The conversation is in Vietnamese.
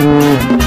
thương